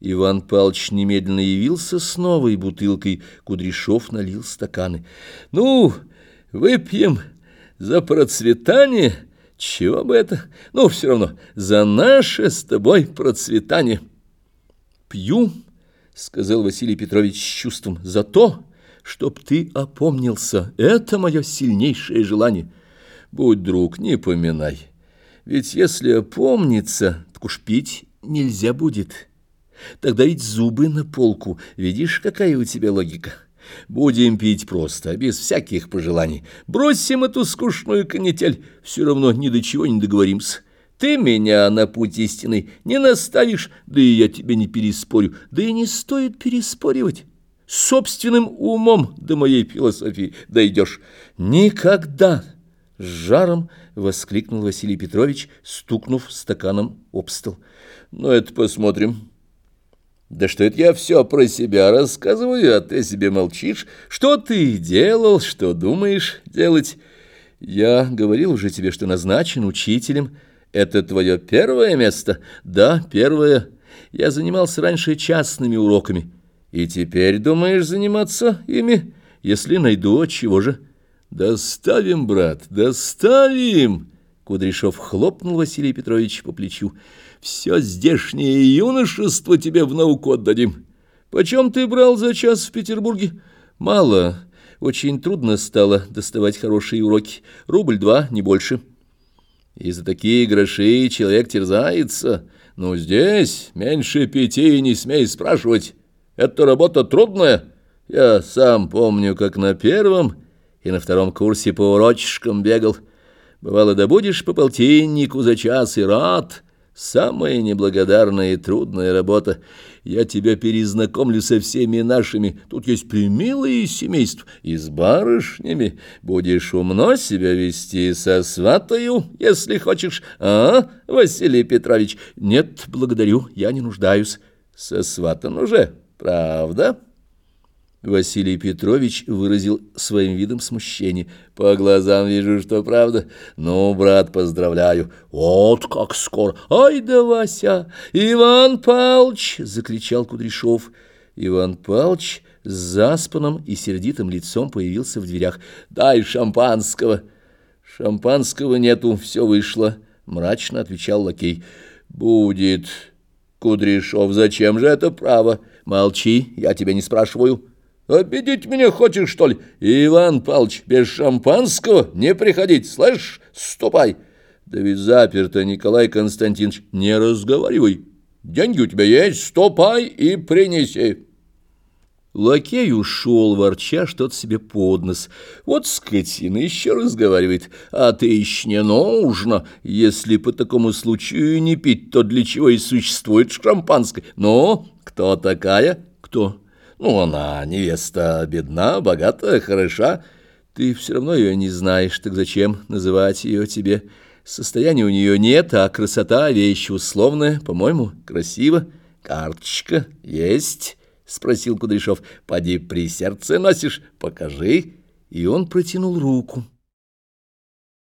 Иван Павлович немедленно явился с новой бутылкой. Кудряшов налил стаканы. «Ну, выпьем за процветание. Чего бы это? Ну, все равно, за наше с тобой процветание». «Пью», — сказал Василий Петрович с чувством, — «за то, чтоб ты опомнился. Это мое сильнейшее желание. Будь друг, не поминай. Ведь если опомниться, так уж пить нельзя будет». Тогда ведь зубы на полку. Видишь, какая у тебя логика? Будем пить просто, без всяких пожеланий. Бросим эту скучную канитель. Все равно ни до чего не договоримся. Ты меня на путь истины не наставишь, да и я тебе не переспорю. Да и не стоит переспоривать. Собственным умом до моей философии дойдешь. Никогда! С жаром воскликнул Василий Петрович, стукнув стаканом об стол. Ну, это посмотрим. Да что это я все про себя рассказываю, а ты себе молчишь? Что ты делал, что думаешь делать? Я говорил уже тебе, что назначен учителем. Это твое первое место? Да, первое. Я занимался раньше частными уроками. И теперь думаешь заниматься ими? Если найду, чего же? Доставим, брат, доставим!» Кудряшов хлопнул Василия Петровича по плечу. «Все здешнее юношество тебе в науку отдадим. Почем ты брал за час в Петербурге?» «Мало. Очень трудно стало доставать хорошие уроки. Рубль-два, не больше». «И за такие гроши человек терзается. Но здесь меньше пяти не смей спрашивать. Это работа трудная. Я сам помню, как на первом и на втором курсе по урочишкам бегал». Бывало, добудешь по полтиннику за час и рад. Самая неблагодарная и трудная работа. Я тебя перезнакомлю со всеми нашими. Тут есть примилые семейства. И с барышнями. Будешь умно себя вести со сватою, если хочешь. А, Василий Петрович? Нет, благодарю, я не нуждаюсь. Со сватан уже, правда?» Василий Петрович выразил своим видом смущение. «По глазам вижу, что правда. Ну, брат, поздравляю. Вот как скоро! Ай да, Вася! Иван Павлович!» — закричал Кудряшов. Иван Павлович с заспанным и сердитым лицом появился в дверях. «Дай шампанского!» «Шампанского нету, все вышло», — мрачно отвечал лакей. «Будет, Кудряшов, зачем же это право? Молчи, я тебя не спрашиваю». Обидеть меня хочешь, что ли? Иван Павлович, без шампанского не приходить, слышь? Ступай. Да ведь заперто, Николай Константинович, не разговаривай. Деньги у тебя есть, ступай и принеси. Лакей ушел, ворча что-то себе под нос. Вот скотина еще разговаривает. А ты еще не нужно. Если по такому случаю не пить, то для чего и существует шампанское? Ну, кто такая? Кто? Ну, она невеста бедна, богата, хороша. Ты все равно ее не знаешь, так зачем называть ее тебе? Состояния у нее нет, а красота — вещь условная, по-моему, красиво. Карточка есть?» — спросил Кудряшов. «Поди при сердце носишь, покажи». И он протянул руку.